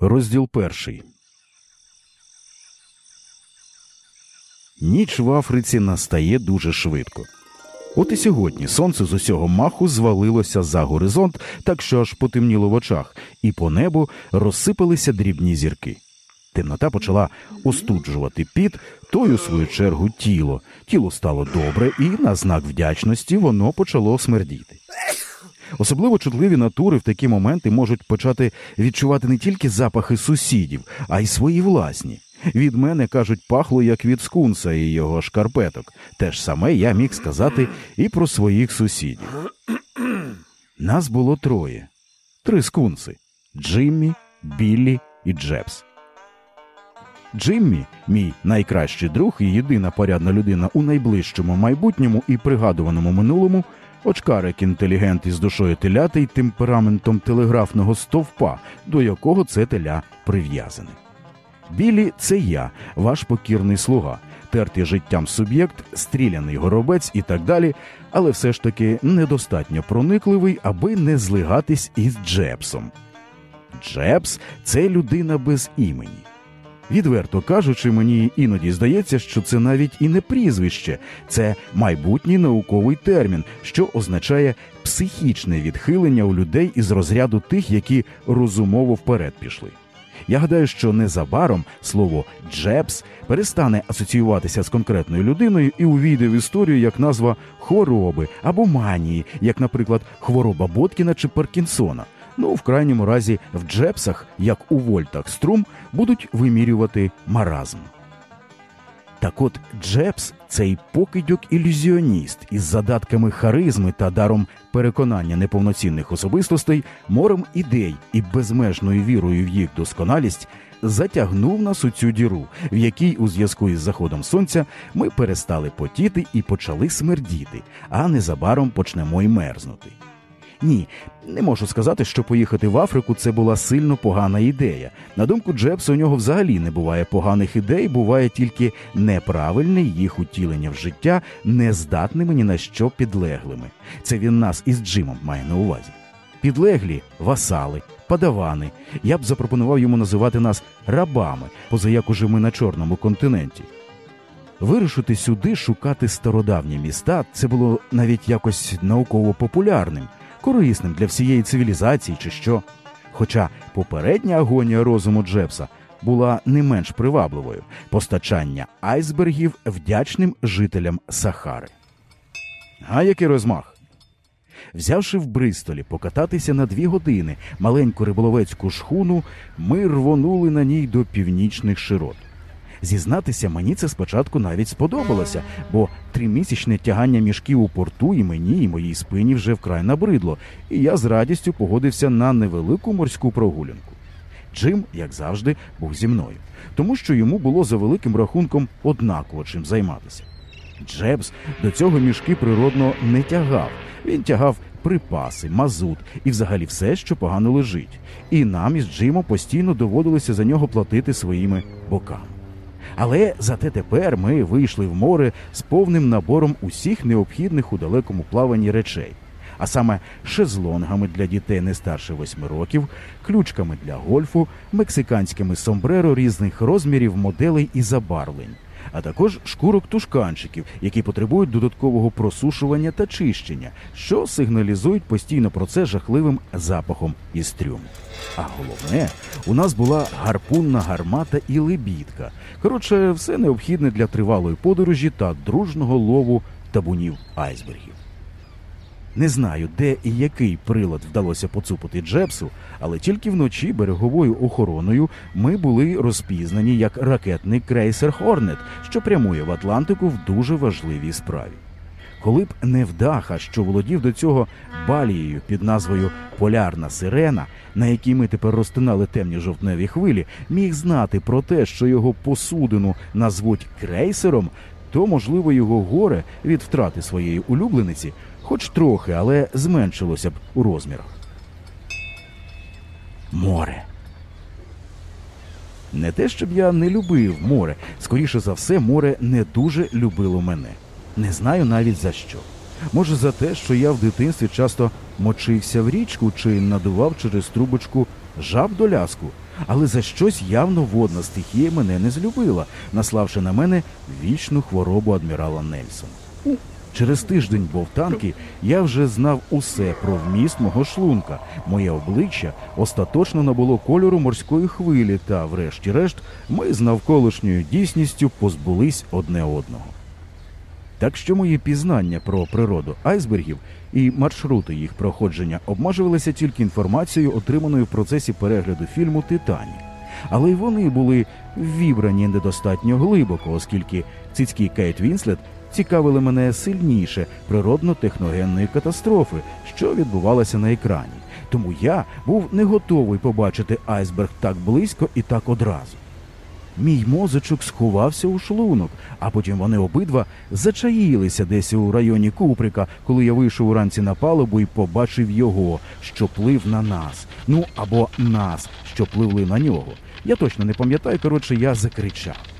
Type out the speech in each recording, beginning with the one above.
Розділ перший. Ніч в Африці настає дуже швидко. От і сьогодні сонце з усього маху звалилося за горизонт, так що аж потемніло в очах, і по небу розсипалися дрібні зірки. Темнота почала остуджувати піт, той, у свою чергу, тіло. Тіло стало добре, і на знак вдячності воно почало смердіти. Особливо чутливі натури в такі моменти можуть почати відчувати не тільки запахи сусідів, а й свої власні. Від мене кажуть, пахло як від скунса і його шкарпеток. Те ж саме я міг сказати і про своїх сусідів. Нас було троє: три скунси Джиммі, Біллі і Джебс. Джиммі, мій найкращий друг і єдина порядна людина у найближчому майбутньому і пригадуваному минулому, очкарик інтелігент із душою теляти й темпераментом телеграфного стовпа, до якого це теля прив'язане. Білі це я, ваш покірний слуга, тертий життям суб'єкт, стріляний горобець і так далі, але все ж таки недостатньо проникливий, аби не злигатись із Джебсом. Джебс це людина без імені. Відверто кажучи, мені іноді здається, що це навіть і не прізвище, це майбутній науковий термін, що означає психічне відхилення у людей із розряду тих, які розумово вперед пішли. Я гадаю, що незабаром слово Джебс перестане асоціюватися з конкретною людиною і увійде в історію як назва хвороби або манії, як, наприклад, хвороба Боткіна чи Паркінсона. Ну, в крайньому разі, в Джепсах, як у вольтах струм, будуть вимірювати маразм. Так от Джепс цей покидьок ілюзіоніст із задатками харизми та даром переконання неповноцінних особистостей, морем ідей і безмежною вірою в їх досконалість затягнув нас у цю діру, в якій у зв'язку із заходом сонця ми перестали потіти і почали смердіти, а незабаром почнемо й мерзнути. Ні, не можу сказати, що поїхати в Африку це була сильно погана ідея. На думку Джебса, у нього взагалі не буває поганих ідей, буває тільки неправильне їх утілення в життя, нездатними ні на що підлеглими. Це він нас із Джимом має на увазі. Підлеглі васали, падавани. Я б запропонував йому називати нас рабами, поза як уже ми на чорному континенті. Вирушити сюди, шукати стародавні міста, це було навіть якось науково популярним корисним для всієї цивілізації чи що. Хоча попередня агонія розуму Джепса була не менш привабливою постачання айсбергів вдячним жителям Сахари. А який розмах? Взявши в Бристолі покататися на дві години маленьку риболовецьку шхуну, ми рвонули на ній до північних широт. Зізнатися, мені це спочатку навіть сподобалося, бо тримісячне тягання мішків у порту і мені, і моїй спині вже вкрай набридло, і я з радістю погодився на невелику морську прогулянку. Джим, як завжди, був зі мною, тому що йому було за великим рахунком однаково чим займатися. Джебс до цього мішки природно не тягав. Він тягав припаси, мазут і взагалі все, що погано лежить. І нам із Джимом постійно доводилося за нього платити своїми боками. Але зате тепер ми вийшли в море з повним набором усіх необхідних у далекому плаванні речей, а саме шезлонгами для дітей не старше восьми років, ключками для гольфу, мексиканськими сомбреро різних розмірів, моделей і забарвлень. А також шкурок тушканчиків, які потребують додаткового просушування та чищення, що сигналізують постійно про це жахливим запахом із трюм. А головне, у нас була гарпунна гармата і лебідка. Коротше, все необхідне для тривалої подорожі та дружного лову табунів айсбергів. Не знаю, де і який прилад вдалося поцупити Джепсу, але тільки вночі береговою охороною ми були розпізнані як ракетний крейсер Хорнет, що прямує в Атлантику в дуже важливій справі. Коли б невдаха, що володів до цього балією під назвою Полярна сирена, на якій ми тепер розтинали темні жовтневі хвилі, міг знати про те, що його посудину назвуть крейсером, то можливо його горе від втрати своєї улюблениці, хоч трохи, але зменшилося б у розмірах. Море. Не те, щоб я не любив море, скоріше за все, море не дуже любило мене. Не знаю навіть за що. Може, за те, що я в дитинстві часто мочився в річку чи надував через трубочку жаб до ляску, Але за щось явно водна стихія мене не злюбила, наславши на мене вічну хворобу адмірала Нельсона. Через тиждень бовтанки я вже знав усе про вміст мого шлунка. Моє обличчя остаточно набуло кольору морської хвилі, та, врешті-решт, ми з навколишньою дійсністю позбулись одне одного. Так що мої пізнання про природу айсбергів і маршрути їх проходження обмежувалися тільки інформацією, отриманою в процесі перегляду фільму Титанік. Але й вони були вібрані недостатньо глибоко, оскільки цицькі Кейт Вінслет цікавили мене сильніше природно-техногенної катастрофи, що відбувалася на екрані. Тому я був не готовий побачити айсберг так близько і так одразу. Мій мозочок сховався у шлунок, а потім вони обидва зачаїлися десь у районі Куприка, коли я вийшов уранці на палубу і побачив його, що плив на нас. Ну або нас, що пливли на нього. Я точно не пам'ятаю, коротше, я закричав.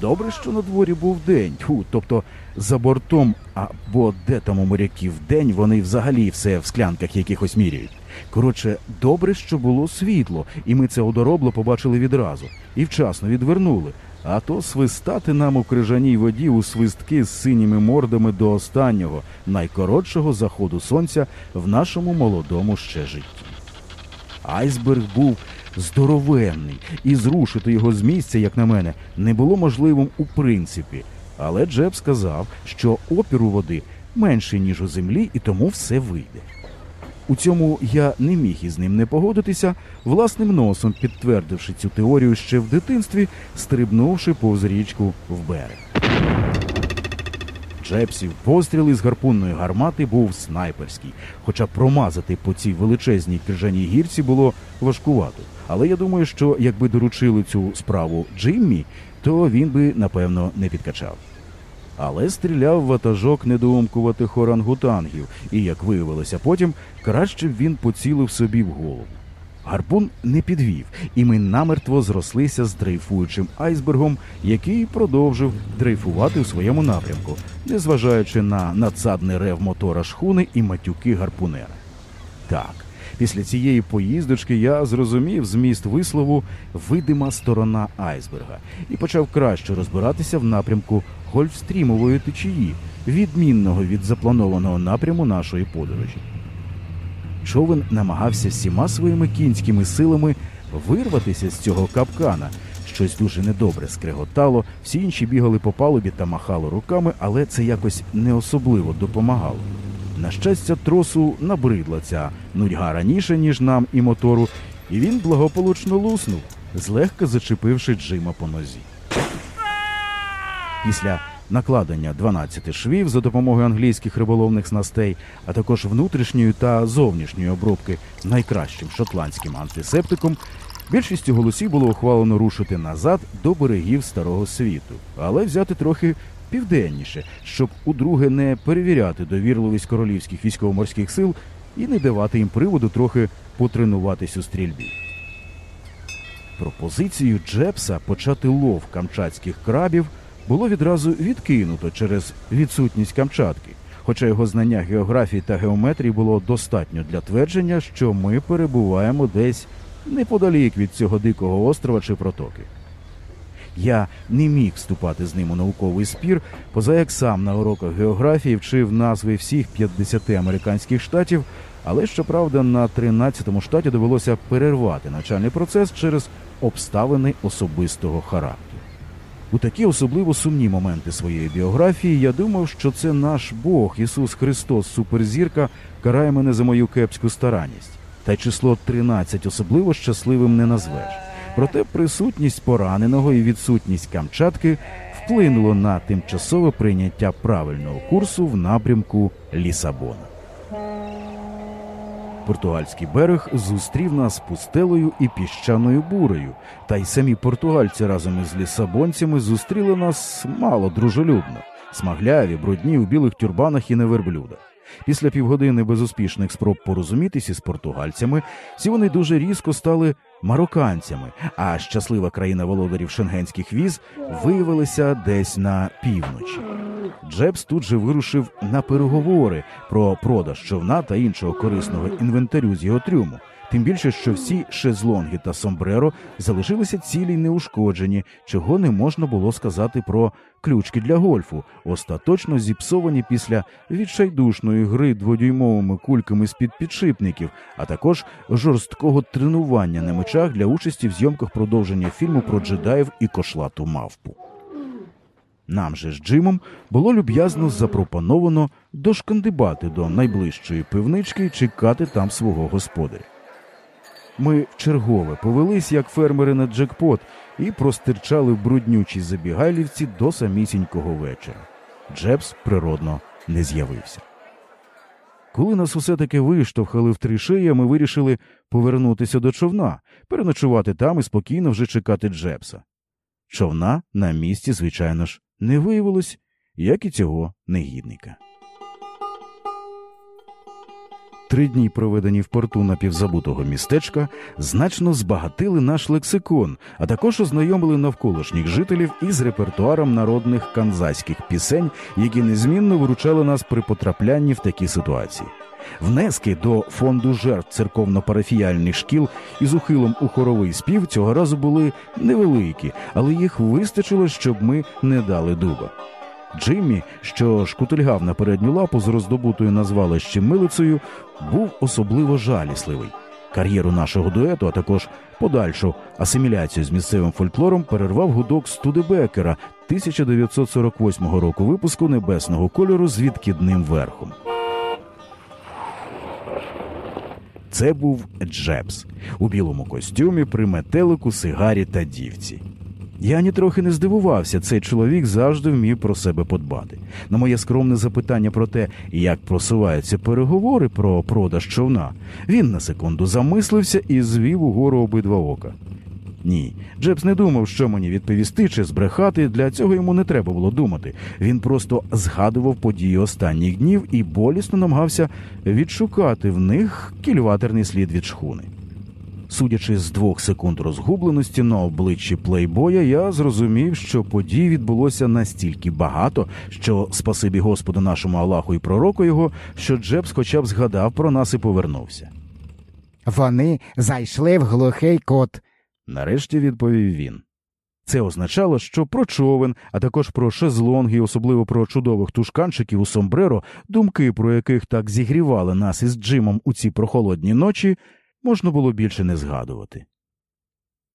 Добре, що на дворі був день, Тьфу, тобто за бортом або де там у моряків день вони взагалі все в склянках якихось міряють. Коротше, добре, що було світло, і ми це одоробло побачили відразу і вчасно відвернули. А то свистати нам у крижаній воді у свистки з синіми мордами до останнього, найкоротшого заходу сонця в нашому молодому ще житті. Айсберг був здоровенний, і зрушити його з місця, як на мене, не було можливим у принципі. Але Джеб сказав, що опір у води менший, ніж у землі, і тому все вийде. У цьому я не міг із ним не погодитися, власним носом підтвердивши цю теорію ще в дитинстві, стрибнувши повз річку в берег. Джепсів постріл із гарпунної гармати був снайперський, хоча промазати по цій величезній крижаній гірці було важкувато. Але я думаю, що якби доручили цю справу Джиммі, то він би напевно не підкачав. Але стріляв ватажок недоумкуватих орангутангів, і, як виявилося потім, краще б він поцілив собі в голову. Гарпун не підвів, і ми намертво зрослися з дрейфуючим айсбергом, який продовжив дрейфувати у своєму напрямку, незважаючи на надсадний рев мотора шхуни і матюки гарпунера. Так, після цієї поїздочки я зрозумів зміст вислову видима сторона айсберга і почав краще розбиратися в напрямку гольфстрімової течії, відмінного від запланованого напряму нашої подорожі. Човен намагався всіма своїми кінськими силами вирватися з цього капкана. Щось дуже недобре скреготало, всі інші бігали по палубі та махали руками, але це якось не особливо допомагало. На щастя, тросу набридла ця нудьга раніше, ніж нам і мотору, і він благополучно луснув, злегка зачепивши Джима по нозі. Після накладення 12 швів за допомогою англійських риболовних снастей, а також внутрішньої та зовнішньої обробки найкращим шотландським антисептиком, більшістю голосів було ухвалено рушити назад до берегів старого світу, але взяти трохи південніше, щоб удруге не перевіряти довірливість королівських військово-морських сил і не давати їм приводу трохи потренуватись у стрільбі. Пропозицію Джепса почати лов камчатських крабів було відразу відкинуто через відсутність Камчатки, хоча його знання географії та геометрії було достатньо для твердження, що ми перебуваємо десь неподалік від цього дикого острова чи протоки. Я не міг вступати з ним у науковий спір, поза як сам на уроках географії вчив назви всіх 50 американських штатів, але щоправда на 13-му штаті довелося перервати навчальний процес через обставини особистого характеру. У такі особливо сумні моменти своєї біографії я думав, що це наш Бог Ісус Христос, суперзірка, карає мене за мою кепську старанність. Та й число 13 особливо щасливим не назвеш. Проте присутність пораненого і відсутність Камчатки вплинуло на тимчасове прийняття правильного курсу в напрямку Лісабона. Португальський берег зустрів нас пустелою і піщаною бурею, та й самі португальці разом із лісабонцями зустріли нас мало дружелюбно, смагляві, брудні у білих тюрбанах і на верблюдах. Після півгодини безуспішних спроб порозумітися із португальцями, всі вони дуже різко стали марокканцями, а щаслива країна володарів шенгенських віз виявилася десь на півночі. Джебс тут же вирушив на переговори про продаж човна та іншого корисного інвентарю з його трюму, Тим більше, що всі шезлонги та сомбреро залишилися цілі й неушкоджені, чого не можна було сказати про ключки для гольфу, остаточно зіпсовані після відчайдушної гри дводюймовими кульками з-під підшипників, а також жорсткого тренування на мечах для участі в зйомках продовження фільму про джедаїв і кошлату мавпу. Нам же з Джимом було люб'язно запропоновано дошкандибати до найближчої пивнички і чекати там свого господаря. Ми вчергове повелись, як фермери на джекпот, і простирчали в бруднючій забігайлівці до самісінького вечора. Джебс природно не з'явився. Коли нас усе таки виштовхали в три шия, ми вирішили повернутися до човна, переночувати там і спокійно вже чекати Джебса. Човна на місці, звичайно ж, не виявилось, як і цього негідника. Три дні, проведені в порту напівзабутого містечка, значно збагатили наш лексикон, а також ознайомили навколишніх жителів із репертуаром народних канзаських пісень, які незмінно виручали нас при потраплянні в такі ситуації. Внески до фонду жертв церковно-парафіяльних шкіл із ухилом у хоровий спів цього разу були невеликі, але їх вистачило, щоб ми не дали дуба. Джиммі, що шкутильгав на передню лапу з роздобутою на звалищі милицею, був особливо жалісливий. Кар'єру нашого дуету, а також подальшу асиміляцію з місцевим фольклором перервав гудок Студебекера 1948 року випуску небесного кольору з відкидним верхом. Це був Джебс у білому костюмі при метелику, сигарі та дівці. Я нітрохи не здивувався, цей чоловік завжди вмів про себе подбати. На моє скромне запитання про те, як просуваються переговори про продаж човна, він на секунду замислився і звів угору обидва ока. Ні, Джебс не думав, що мені відповісти чи збрехати. Для цього йому не треба було думати. Він просто згадував події останніх днів і болісно намагався відшукати в них кільватерний слід від шхуни. Судячи з двох секунд розгубленості на обличчі плейбоя, я зрозумів, що подій відбулося настільки багато, що спасибі Господу нашому Аллаху і пророку його, що Джебс хоча б згадав про нас і повернувся. Вони зайшли в глухий кут. Нарешті відповів він. Це означало, що про човен, а також про шезлонги, особливо про чудових тушканчиків у Сомбреро, думки про яких так зігрівали нас із Джимом у ці прохолодні ночі, можна було більше не згадувати.